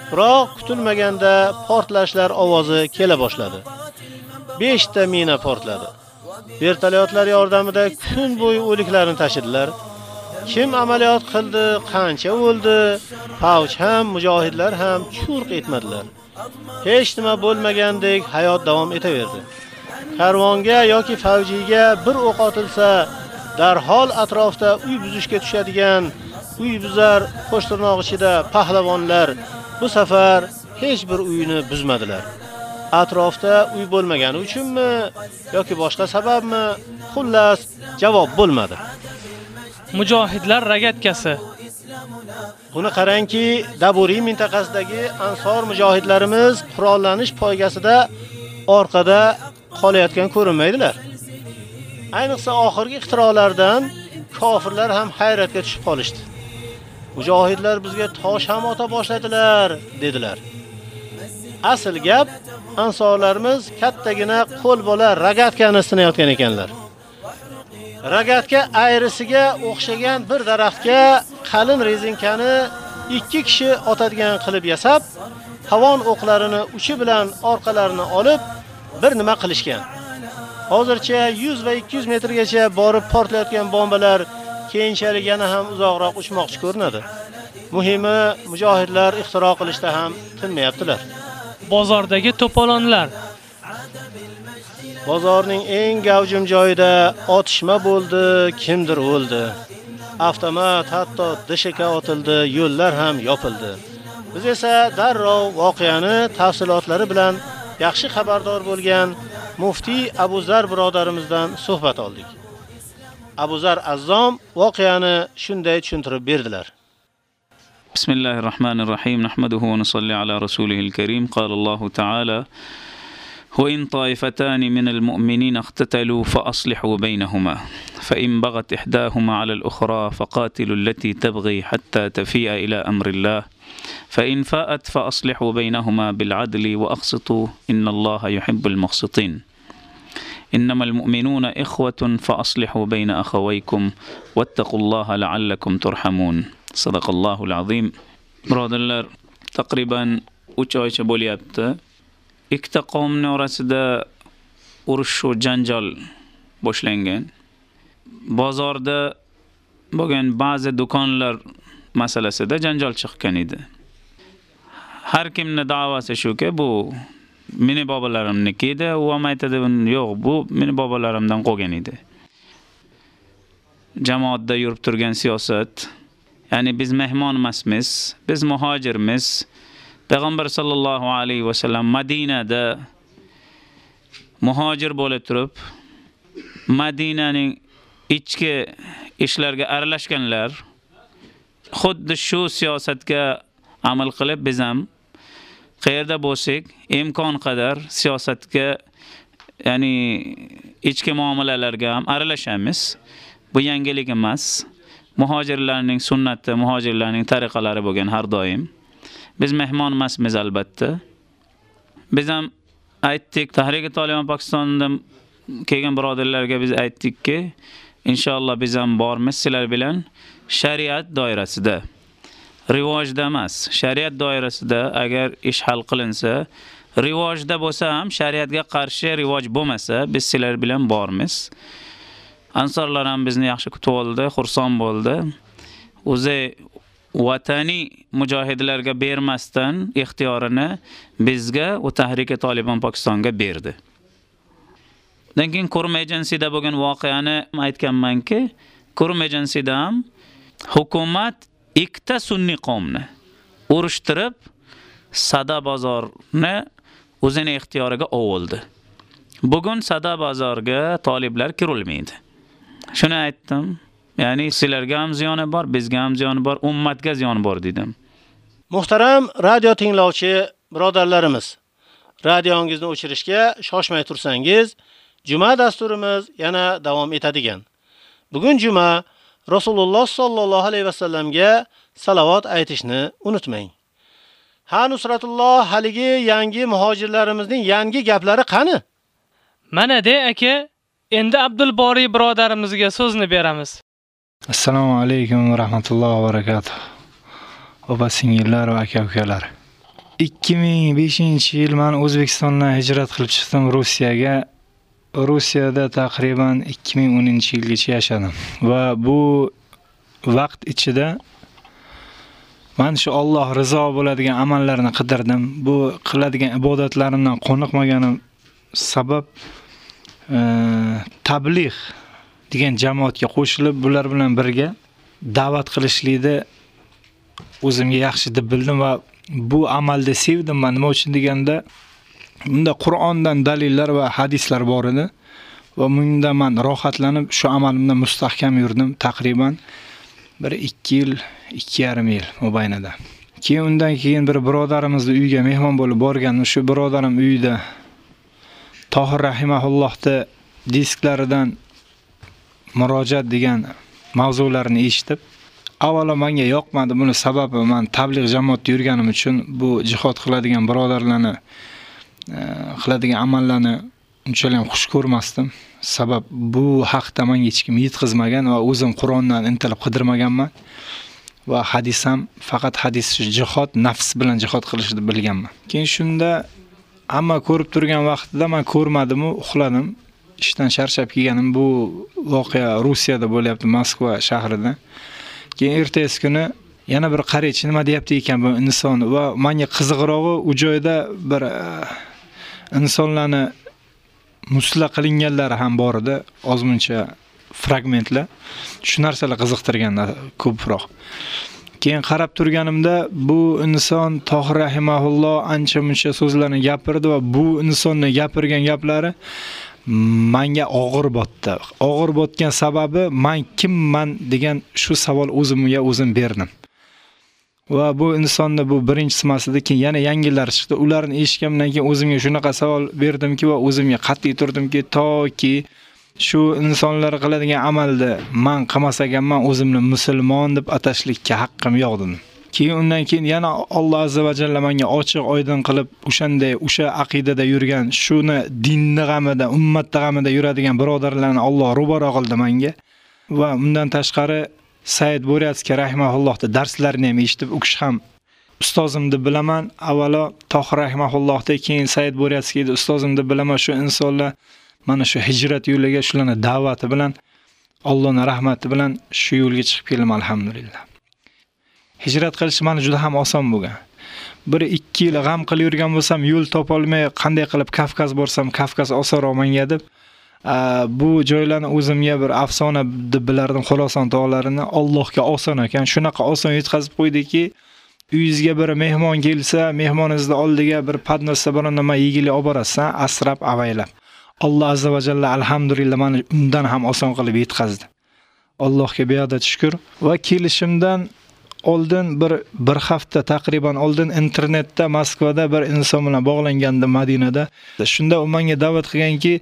B: biroq kutilmaganda portlashlar ovozi kela boshladi. 5 ta mina portladi. Vertolyotlar yordamida kun bo'yi o'liklarni tashidilar. Kim amaliyot qildi, qancha o'ldi, Pauch ham, mujohidlar ham churq etmadilar. Hech nima bo'lmagandek hayot davom etaverdi. karvonga yoki favjiga bir o'q otilsa, darhol atrofda uy buzishga tushadigan uy buzar qo'shtirnoq ichida pahlavonlar bu safar hech bir uyini buzmadilar. Atrofda uy bo'lmagani uchunmi yoki boshqa sababmi? Xullas, javob bo'lmadi. Mujohidlar ragatkasi Buni qarangki, Daburiy mintaqasidagi ansor mujohidlarimiz qurollanish poygasida orqada qolayotgan ko'rinmaydilar. Ayniqsa oxirgi ixtirolardan kofirlar ham hayratga tushib qolishdi. Mujohidlar bizga tosh ham ota boshladilar, dedilar. Asl gap ansorlarimiz kattagina qo'l bola ragatkani sinayotgan ekanlar. Ragatka ayrisiga o'xshagan bir daraxtga qalin rezinkani ikki kishi otadigan qilib yasab, havon o'qlarini uchi bilan orqalarini olib, bir nima qilishgan. Hozircha 100 va 200 metrgacha borib portlayotgan bombalar keyinchalik yana ham uzoqroq uchmoqchi ko'rinadi. Muhimi mujohidlar ixtiro qilishda ham tinmayaptilar. Bozordagi to'polonlar Bozorning eng gavjum joyida otishma bo'ldi, kimdir o'ldi. Avtomat hatto dishaka otildi, yo'llar ham yopildi. Biz esa darrov voqeani tafsilotlari bilan yaxshi xabardor bo'lgan muftiy Abu Zar birodarimizdan suhbat oldik. Abu Zar Azzom voqeani shunday tushuntirib berdilar.
G: Bismillahirrahmanirrahim. Nahmaduhu va nusolli ala rasulihil karim. Qala Allahu ta'ala: وإن طائفتان من المؤمنين اقتتلوا فأصلحوا بينهما فإن بغت إحداهما على الأخرى فقاتلوا التي تبغي حتى تفيء إلى أمر الله فإن فاءت فأصلحوا بينهما بالعدل وأقسطوا إن الله يحب المقسطين إنما المؤمنون إخوة فأصلحوا بين أخويكم واتقوا الله لعلكم ترحمون صدق الله العظيم برادرلر تقريبا üç ayça bo'lyapti ikkita qavmni orasida urushu janjal boshlangan bozorda bo'lgan ba'zi do'konlar masalasida janjal chiqqan edi har kimni da'vosi shuki bu meni bobolarimniki edi u ham aytadi yo'q bu meni bobolarimdan qolgan edi jamoatda yurib turgan siyosat ya'ni biz mehmon emasmiz biz muhojirmiz payg'ambar sollallohu alayhi vasallam madinada muhojir bo'la turib madinaning ichki ishlarga aralashganlar xuddi shu siyosatga amal qilib biz ham qayerda bo'lsak, imkon qadar siyosatga, ya'ni ichki muomalalarga ham aralashamiz. Bu yangilik emas. Muhojirlarning sunnati, muhojirlarning tariqalari bo'lgan har doim. Biz mehmon emasmiz albatta. Biz ham aytdik, Tahriki Taliban Pokistondan kelgan birodarlarga biz aytdikki, inshaalloh biz ham bormiz sizlar bilan shariat doirasida. rivojda emas shariat doirasida agar ish hal qilinsa rivojda bo'lsa ham shariatga qarshi rivoj bo'lmasa biz sizlar bilan bormiz ansorlar ham bizni yaxshi kutib oldi xursand bo'ldi o'zi vataniy mujohidlarga bermasdan ixtiyorini bizga u tahriki tolibon pokistonga berdi undan keyin kurum ejensida bo'lgan voqeani aytganmanki kurum ejensida ham hukumat ikkita sunni qomni urushtirib Sada bozorni o'zini ixtiyoriga ovuldi. Bugun Sada bozorga taliblar kirilmaydi. Shuni aytdim. Ya'ni sizlarga ham ziyoni bor, bizga ham ziyoni bor, ummatga ziyoni bor dedim.
B: Muhtaram radio tinglovchi birodarlarimiz, radiongizni o'chirishga shoshmay tursangiz, juma dasturimiz yana davom etadigan. Bugun juma Rasululloh sallallohu alayhi vasallamga salovat aytishni unutmang. Ha Nusratulloh haligi yangi muhojirlarimizning yangi
C: gaplari qani? Mana de aka, endi Abdul Boriy birodarimizga so'zni beramiz.
H: Assalomu alaykum va rahmatullohi va barakatuh. Opa singillar va aka ukalar. 2005-yil men O'zbekistondan hijrat qilib chiqdim Rossiyaga. Rusiyada taqriban 2010-yilgacha yashadim va bu vaqt ichida man shu Alloh rizo bo'ladigan amallarni qidirdim. Bu qiladigan ibodatlarimdan qoniqmaganim sabab e, tabliğ degan jamoatga qo'shilib, ular bilan birga da'vat qilishlikni o'zimga yaxshi deb bildim va bu amalni sevdim. Man nima uchun deganda Bunda Qur'ondan dalillar va hadislar bor edi va bunda men rohatlanib shu amalimda mustahkam yurdim taqriban 1-2 yil, 2,5 yil mobaynida. Keyin undan keyin bir birodarimizni uyiga mehmon bo'lib borgandim. Shu birodarim uyida Tohir rahimahullohni disklaridan murojaat degan mavzularni eshitib, avvalo menga yoqmadi. Buni sababi men tabliğ jamoatda yurganim uchun bu jihod qiladigan birodarlarni qiladigan amallarni unchalik ham xush ko'rmasdim sabab bu haqda menga hech kim yetkazmagan va o'zim qur'ondan intilib qidirmaganman va hadis ham faqat hadis jihod nafs bilan jihod qilishni bilganman keyin shunda hamma ko'rib turgan vaqtida man ko'rmadimu uxladim ishdan charchab kelganim bu voqea rusiyada bo'lyapti moskva shahrida keyin ertasi kuni yana bir qaraychi nima deyapti ekan bu inson va menga qiziqrog'i u joyda bir insonlarni musla qilinganlari ham bor edi ozmuncha fragmentlar shu narsalar qiziqtirgan ko'proq keyin qarab turganimda bu inson tohir rahimahulloh ancha muncha so'zlarni gapirdi va bu insonni gapirgan gaplari manga og'ir botdi og'ir botgan sababi man kimman degan shu savol o'zimga o'zim berdim va bu insonni bu birinchisimasida keyin yana yangilar chiqdi ularni eshitgandan keyin o'zimga shunaqa savol berdimki va o'zimga qat'iy turdimki toki shu insonlar qiladigan amalni man qilmas ekanman o'zimni musulmon deb atashlikka haqqim yo'q dedim keyin undan keyin yana alloh azza va manga ochiq oydin qilib o'shanday o'sha aqidada yurgan shuni dinni g'amida ummatni g'amida yuradigan birodarlarni olloh ro'baro qildi manga va undan tashqari said bo'ryatskiy rahimahullohning darslarini ham eshitib u kishi ham ustozim deb bilaman avvalo tohir rahimahullohda keyin said bo'ryatskiy deb ustozim deb bilaman shu insonlar mana shu hijrat yo'liga shularni da'vati bilan Allohning rahmati bilan shu yo'lga chiqib keldim alhamdulillah hijrat qilish mana juda ham oson bo'lgan bir ikki yil g'am qilib yurgan bo'lsam yo'l topolmay qanday qilib Kavkaz borsam Kavkaz osonroq menga deb Э, bu joylarni o'zimga bir afsona deb bilardim xurason tog'larini allohga oson ekan shunaqa oson yetkazib qo'ydiki uyingizga bir mehmon kelsa mehmoningizni oldiga bir podnosda biron nima yegulik olib borasiz asrab avaylab alloh azza va jalla alhamdulillah mana undan ham oson qilib yetkazdi allohga buyoqda shukur va kelishimdan oldin bir bir hafta taqriban oldin internetda moskvada bir inson bilan bog'langandim madinada shunda u menga da'vat qilganki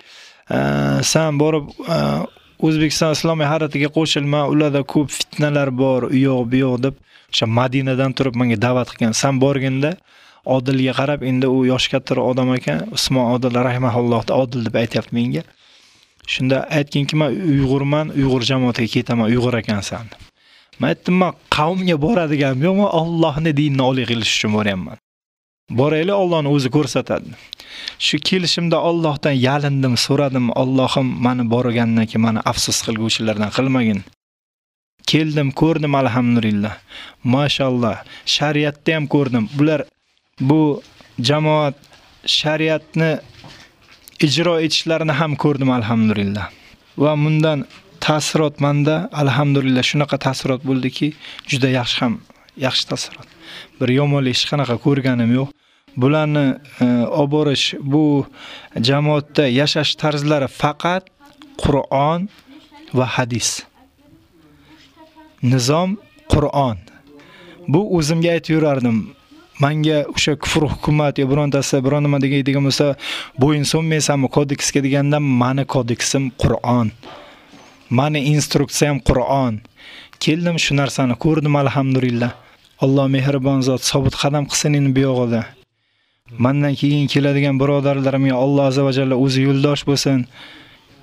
H: san э, borib э, o'zbekiston islomiy harakatiga qo'shilma ularda ko'p fitnalar bor u yoq bu yoq deb o'sha madinadan turib menga da'vat qilgan san borginda odilga qarab endi u yoshi kattaroq odam ekan usmon odil rahmaullohni odil deb aytyapti menga shunda aytginki man uyg'urman uyg'ur jamoatiga ketaman uyg'ur ekansan man aytdim man qavmga boradiganim yo'q man ollohni dinini oliy qilish uchun boryapman Allah'ın uzu o'zi ko'rsatadi. Shu kelishimda Allohdan yalindim, so'radim, Allohim meni borgandan keyin meni afsus qilguvchilardan qilmagin. Keldim, ko'rdim alhamdulillah. Mashallah, shariatni ham ko'rdim. Bular bu jamoat shariatni ijro etishlarini ham ko'rdim alhamdulillah. Va bundan ta'sirot manda alhamdulillah shunaqa ta'sirot bo'ldiki, juda yaxshi ham, yaxshi ta'sirot. bir yomon ish qanaqa ko'rganim yo'q. bularni e, olib borish bu jamoatda yashash tarzlari faqat Qur'on va hadis. Nizom Qur'on. Bu o'zimga aytib yurardim. Manga o'sha kufr hukumat yo birontasi biron nima deydigan bo'lsa, bo'yin so'nmaysanmi kodeksga deganda, mani kodeksim Qur'on. Mani instruksiyam Qur'on. Keldim shu narsani ko'rdim alhamdulillah. Alloh mehribon zot sobit qadam qilsin endi bu yo'g'ida. mandan keyin keladigan birodarlarimga Alloh azza va jalla o'zi yo'ldosh bo'lsin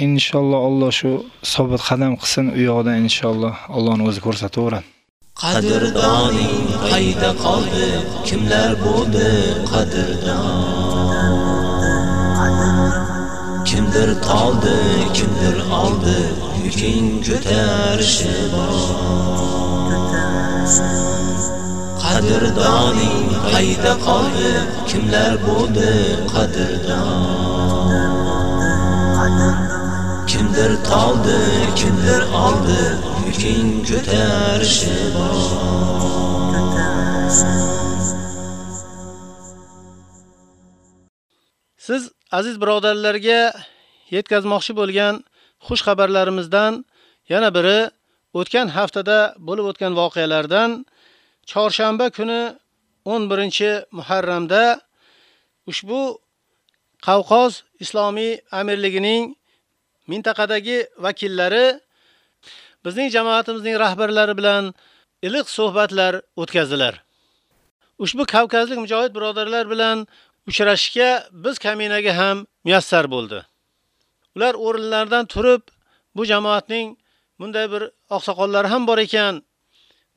H: inshaalloh Alloh shu sobit qadam qilsin u yoqdan inshaalloh Allohning o'zi ko'rsataveradi qadrdoning qayda qoldi kimlar bo'ldi qadrdon
D: kimdir qoldi, kimdir oldi yuking ko'tarishi bor qadrdoning qayda qoldi kimlar bo'ldi qadrdon kimdir toldi kimdir oldi yuking ko'tarishi
B: siz aziz birodarlarga yetkazmoqchi bo'lgan xush xabarlarimizdan yana biri o'tgan haftada bo'lib o'tgan voqealardan chorshanba kuni 11-muharramda ushbu Qavqoz islomiy amirligining mintaqadagi vakillari bizning jamoatimizning rahbarlari bilan iliq suhbatlar o'tkazdilar. Ushbu Kavkazlik mujohid birodarlar bilan uchrashishga biz kaminaga ham muvaffaq bo'ldi. Ular o'rinlaridan turib, bu jamoatning bunday bir oqsoqollari ham bor ekan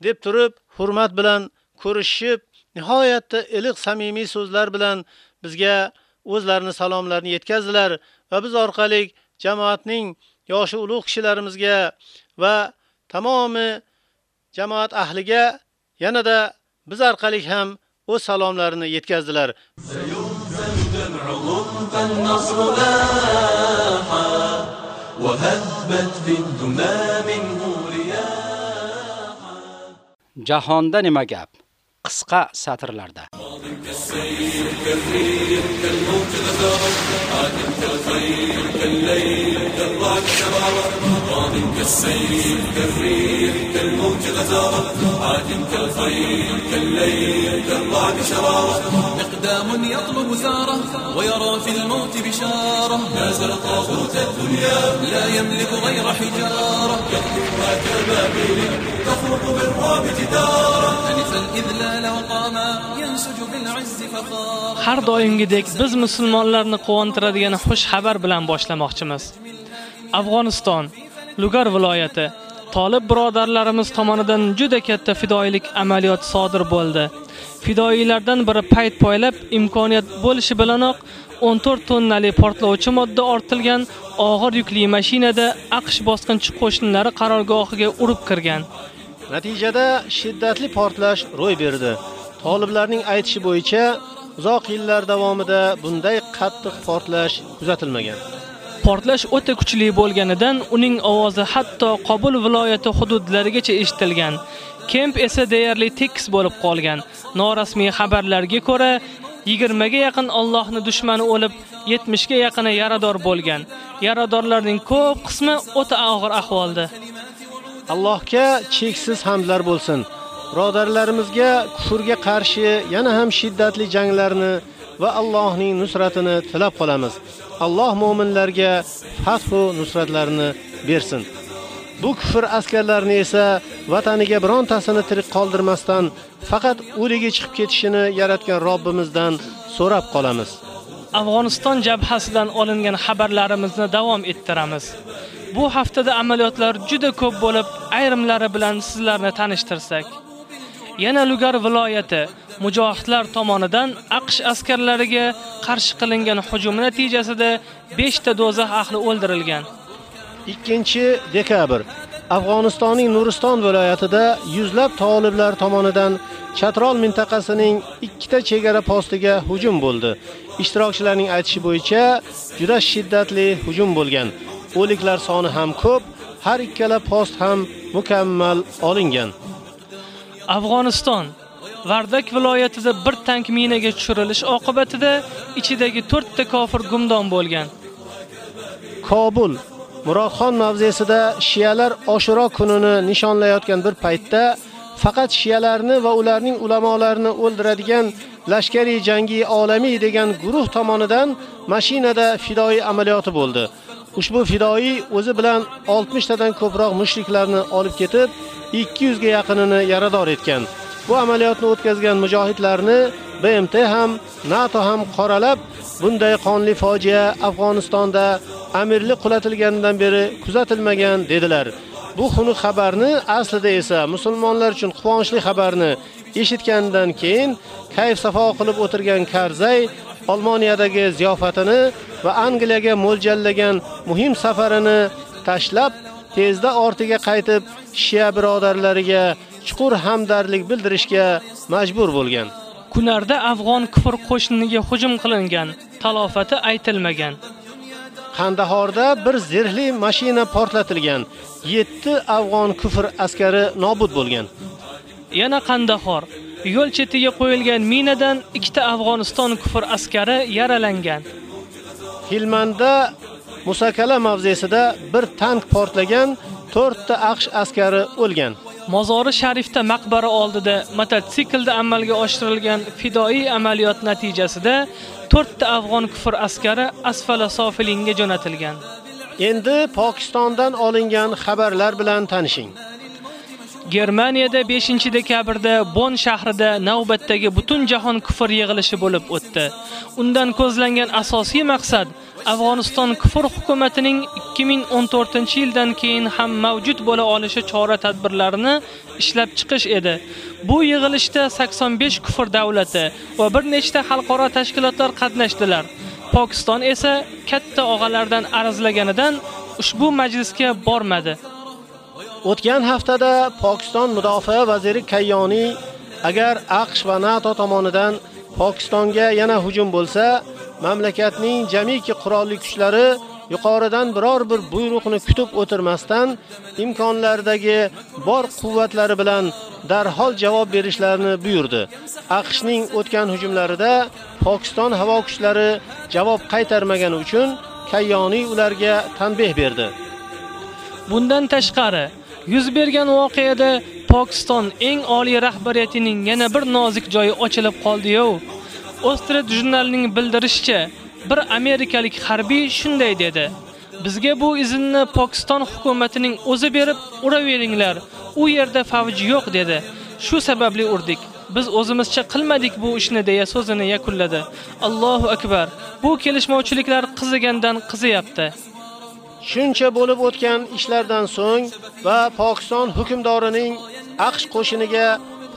B: deb turib, hurmat bilan ko'rishib, nihoyatda iliq samimiy so'zlar bilan bizga o'zlarini salomlarini yetkazdilar va biz orqali jamoatning yoshi ulug' kishilarimizga va tamomi jamoat ahliga yanada biz orqali ham o'z salomlarini yetkazdilar.
D: وهبت في الدمى منه
F: jahonda nima gap qisqa satrlarda
D: كالسيل كالريح
C: كالموج غزارة كالخيل كالليل كالرعد شرارة مقدام يطلب زاره ويرى في الموت
D: بشارة نازل طاغوت الدنيا لا يملك غير حجارة يطلبها كبابيل
C: تخرق بالرعب جدارة أنف الإذلال وقام ينسج بالعز فخارا har doimgidek biz musulmonlarni quvontiradigan xush xabar bilan boshlamoqchimiz afg'oniston Lugar viloyati Tolib birodarlarimiz tomonidan juda katta fidoilik amaliyot sodir bo'ldi. Fidoilardan biri payt poylab imkoniyat bo'lishi bilanoq 14 tonnali portlovchi modda ortilgan og'ir yukli mashinada AQSh bosqinchi qo'shinlari qarorgohiga urib kirgan.
B: Natijada shiddatli portlash ro'y berdi. Toliblarning aytishi bo'yicha uzoq yillar davomida bunday qattiq portlash kuzatilmagan.
C: Portlash o'ta kuchli bo'lganidan uning ovozi hatto Qobul viloyati hududlarigacha eshitilgan. Kemp esa deyarli tekis bo'lib qolgan. Norasmiy xabarlarga ko'ra, 20 ga yaqin Allohni dushmani o'lib, 70 ga yaqini yarador bo'lgan. Yaradorlarning ko'p qismi o'ta og'ir ahvolda.
B: Allohga cheksiz hamdlar bo'lsin. Birodarlarimizga kufurga qarshi yana ham shiddatli janglarni va Allohning nusratini tilab qolamiz. Alloh mu'minlarga fath va nusratlarini bersin. Bu kufir askarlarini esa vataniga birontasini tirik qoldirmasdan faqat o'liga chiqib ketishini yaratgan Robbimizdan so'rab qolamiz.
C: Afg'oniston jabhasidan olingan xabarlarimizni davom ettiramiz. Bu haftada amaliyotlar juda ko'p bo'lib, ayrimlari bilan sizlarni tanishtirsak. yana Lugar viloyati mujohidlar tomonidan AQSh askarlariga qarshi qilingan hujum natijasida 5 ta do'zax ahli o'ldirilgan.
B: 2-dekabr Afg'onistonning Nuriston viloyatida yuzlab toliblar tomonidan Chatrol mintaqasining ikkita chegara postiga hujum bo'ldi. Ishtirokchilarning aytishi bo'yicha juda shiddatli hujum bo'lgan. O'liklar soni ham ko'p, har ikkala post ham mukammal olingan.
C: Afg'oniston Vardak viloyatida bir tank minaga tushirilish oqibatida ichidagi 4 ta kofir gumdon bo'lgan.
B: Kobul Muroxon mavzesida shiyalar Ashura kunini nishonlayotgan bir paytda faqat shiyalarni va ularning ulamolarini o'ldiradigan lashkari jangi olamiy degan guruh tomonidan mashinada fidoi amaliyoti bo'ldi. ushbu fidoi o'zi bilan 60 tadan ko'proq mushriklarni olib ketib, 200 ga yaqinini yarador etgan. Bu amaliyotni o'tkazgan mujohidlarni BMT ham, NATO ham qoralab, bunday qonli fojia Afg'onistonda amirlik qulatilgandan beri kuzatilmagan dedilar. Bu xunuk xabarni aslida esa musulmonlar uchun quvonchli xabarni eshitgandan keyin kayf safo qilib o'tirgan Karzay Almaniyadagi ziyofatini va Angliyaga mo'ljallagan muhim safarini tashlab, tezda ortiga
C: qaytib, Shia birodarlariga chuqur hamdardlik bildirishga
B: majbur bo'lgan.
C: Kunarda afg'on kufr qo'shiniga hujum qilingan, talofati aytilmagan.
B: Qandahorda bir zirhli mashina portlatilgan, 7 afg'on kufr askari nobud bo'lgan.
C: Yana Qandahor yo'l chetiga qo'yilgan minadan ikkita Afg'oniston kufr askari yaralangan.
B: Hilmanda Musakala mavzesida bir tank portlagan, 4 ta
C: AQSh askari o'lgan. Mozori Sharifda maqbara oldida mototsiklda amalga oshirilgan fidoi amaliyot natijasida 4 ta afg'on kufr askari asfala sofilinga jo'natilgan.
B: Endi Pokistondan olingan xabarlar bilan
C: tanishing. Germaniyada 5-dekabrda Bonn shahrida navbatdagi butun jahon kufr yig'ilishi bo'lib o'tdi. Undan ko'zlangan asosiy maqsad Afg'oniston kufr hukumatining 2014-yildan keyin ham mavjud bo'la olishi chora-tadbirlarini ishlab chiqish edi. Bu yig'ilishda 85 kufr davlati va bir nechta xalqaro tashkilotlar qatnashdilar. Pokiston esa katta og'alardan arzlaganidan ushbu majlisga bormadi.
B: O'tgan haftada Pokiston mudofaa vaziri Kayyoni agar AQSh va NATO tomonidan Pokistonga yana hujum bo'lsa, mamlakatning jamiki qurolli kuchlari yuqoridan biror bir buyruqni kutib o'tirmasdan imkonlaridagi bor quvvatlari bilan darhol javob berishlarini buyurdi. AQShning o'tgan hujumlarida Pokiston havo kuchlari javob qaytarmagani
C: uchun Kayyoni ularga tanbeh berdi. Bundan tashqari, Yuz bergan voqeada Pokiston eng oliy rahbariyatining yana bir nozik joyi ochilib qoldi-yu. Ostra jurnalining bildirishicha, bir amerikalik harbiy shunday dedi: "Bizga bu izinni Pokiston hukumatining o'zi berib, uraveringlar. U yerda favj yo'q" dedi. Shu sababli urdik. biz o'zimizcha qilmadik bu ishni deya so'zini yakunladi. Allohu akbar. Bu kelishmovchiliklar qizigandan qiziyapti.
B: Shuncha bo'lib o'tgan ishlardan so'ng va Pokiston hukmdorining AQSh qo'shiniga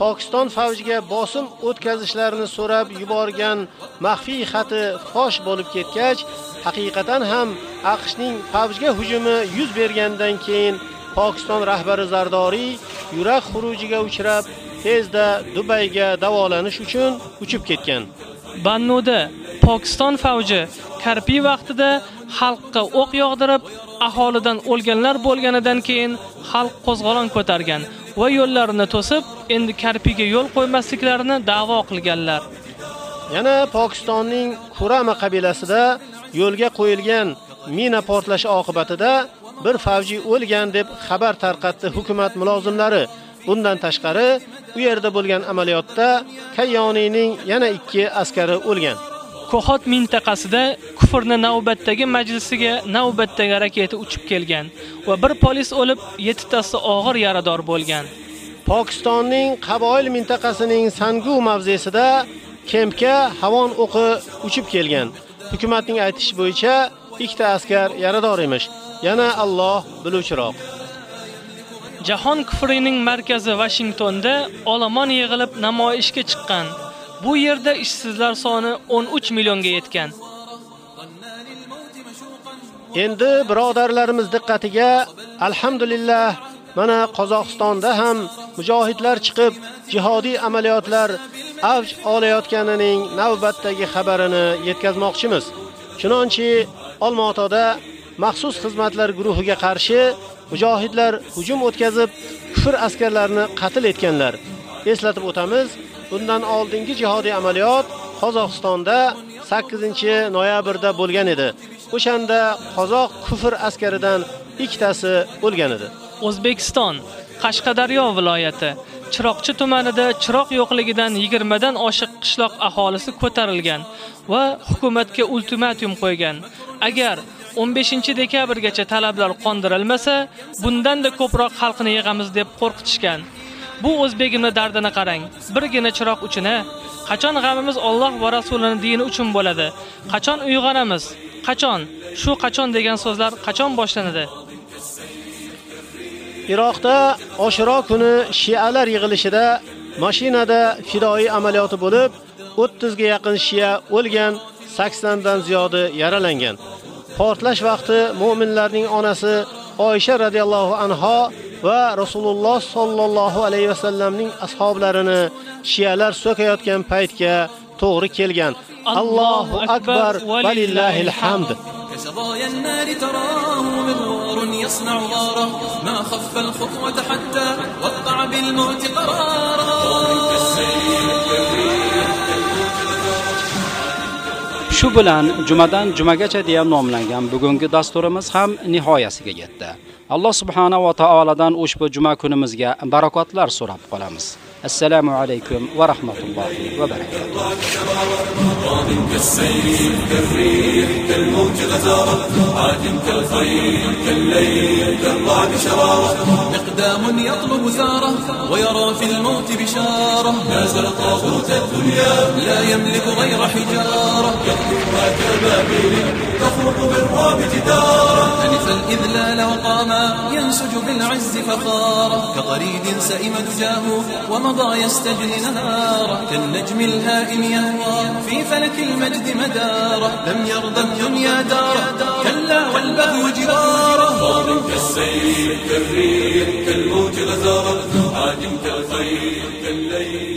B: Pokiston favjiga bosim o'tkazishlarini so'rab yuborgan maxfiy xati fosh bo'lib ketgach, haqiqatan ham AQShning favjga hujumi yuz bergandan keyin Pokiston rahbari Zardori yurak xurujiga uchrab, tezda Dubayga davolanish
C: uchun uchib ketgan. Bannuda Pokiston favji Karpi vaqtida xalqqa o'q yog'dirib, aholidan o'lganlar bo'lganidan keyin xalq qo'zg'olon ko'targan va yo'llarini to'sib, endi Karpiga yo'l qo'ymasliklarini da'vo qilganlar.
B: Yana Pokistonning Kurama qabilasida yo'lga qo'yilgan mina portlashi oqibatida bir favji o'lgan deb xabar tarqatdi hukumat mulozimlari. Bundan tashqari, u yerda bo'lgan amaliyotda
C: Kayoniyning yana ikki askari o'lgan. Kohot mintaqasida kufrni navbatdagi majlisiga navbatdagi raketa uchib kelgan va bir polis o'lib, 7 tasi og'ir yarador bo'lgan.
B: Pokistonning Qaboil mintaqasining Sangu mavzesida kempga havon o'qi uchib kelgan. Hukumatning aytishi bo'yicha ikkita askar yarador emish. Yana Alloh biluvchiroq.
C: Jahon kufrining markazi Washingtonda olomon yig'ilib namoyishga chiqqan. Bu yerda ishsizlar soni 13 millionga yetgan.
B: Endi birodarlarimiz diqqatiga alhamdulillah mana Qozog'istonda ham mujohidlar chiqib jihodiy amaliyotlar avj olayotganining navbatdagi xabarini yetkazmoqchimiz. Chunonchi Olmaotada maxsus xizmatlar guruhiga qarshi mujohidlar hujum o'tkazib, kufr askarlarini qatl etganlar. Eslatib o'tamiz, Bundan oldingi jihodiy amaliyot Qozog'istonda 8-noyabrda bo'lgan edi. O'shanda qozoq kufr askaridan ikkitasi o'lgan edi.
C: O'zbekiston Qashqadaryo viloyati Chiroqchi tumanida chiroq yo'qligidan 20 dan oshiq qishloq aholisi ko'tarilgan va hukumatga ultimatum qo'ygan. Agar 15-dekabrgacha talablar qondirilmasa, bundan da ko'proq xalqni yig'amiz deb qo'rqitishgan. Bu o'zbegimni dardini qarang. Birgina chiroq uchini. Qachon g'amimiz Alloh va Rasulining dini uchun bo'ladi? Qachon uyg'onamiz? Qachon? Shu qachon degan so'zlar qachon boshlanadi?
B: Iroqda Ashura kuni shialar yig'ilishida mashinada fidoi amaliyoti bo'lib, 30 ga yaqin shia o'lgan, 80 dan ziyodi yaralangan. Portlash vaqti mu'minlarning onasi Oysha radhiyallohu anha va Rasululloh sollallohu alayhi vasallamning ashablarini shiyalar so'kayotgan paytga to'g'ri kelgan.
D: Allohu akbar va lillahil hamd.
C: كسبايا النار تراه منوار يصنع غاره ما خف الخطوة حتى وقع بالموت قرارا
F: shu bilan jumadan jumagacha deya nomlangan bugungi dasturimiz ham nihoyasiga yetdi alloh subhanahu va taoladan ushbu juma kunimizga barakotlar so'rab qolamiz السلام عليكم ورحمة الله وبركاته اقدام كالريح
D: غزارة كالليل شرارة مقدام يطلب زاره ويرى في الموت بشارة نازل طاغوت الدنيا لا يملك غير حجارة
E: يطلبها كبابيل تخرق بالرعب جدارة أنف الإذلال
C: وقاما ينسج بالعز
D: فخارة كغريد سئم دجاه وما مضى يستجلي نهارا كالنجم
C: الهائم يهوى في فلك المجد مدارا لم يرضى الدنيا دارا كلا والبهو جبارا ضار كالسيل
D: كالريح كالموج غزارا عادم كالخير كالليل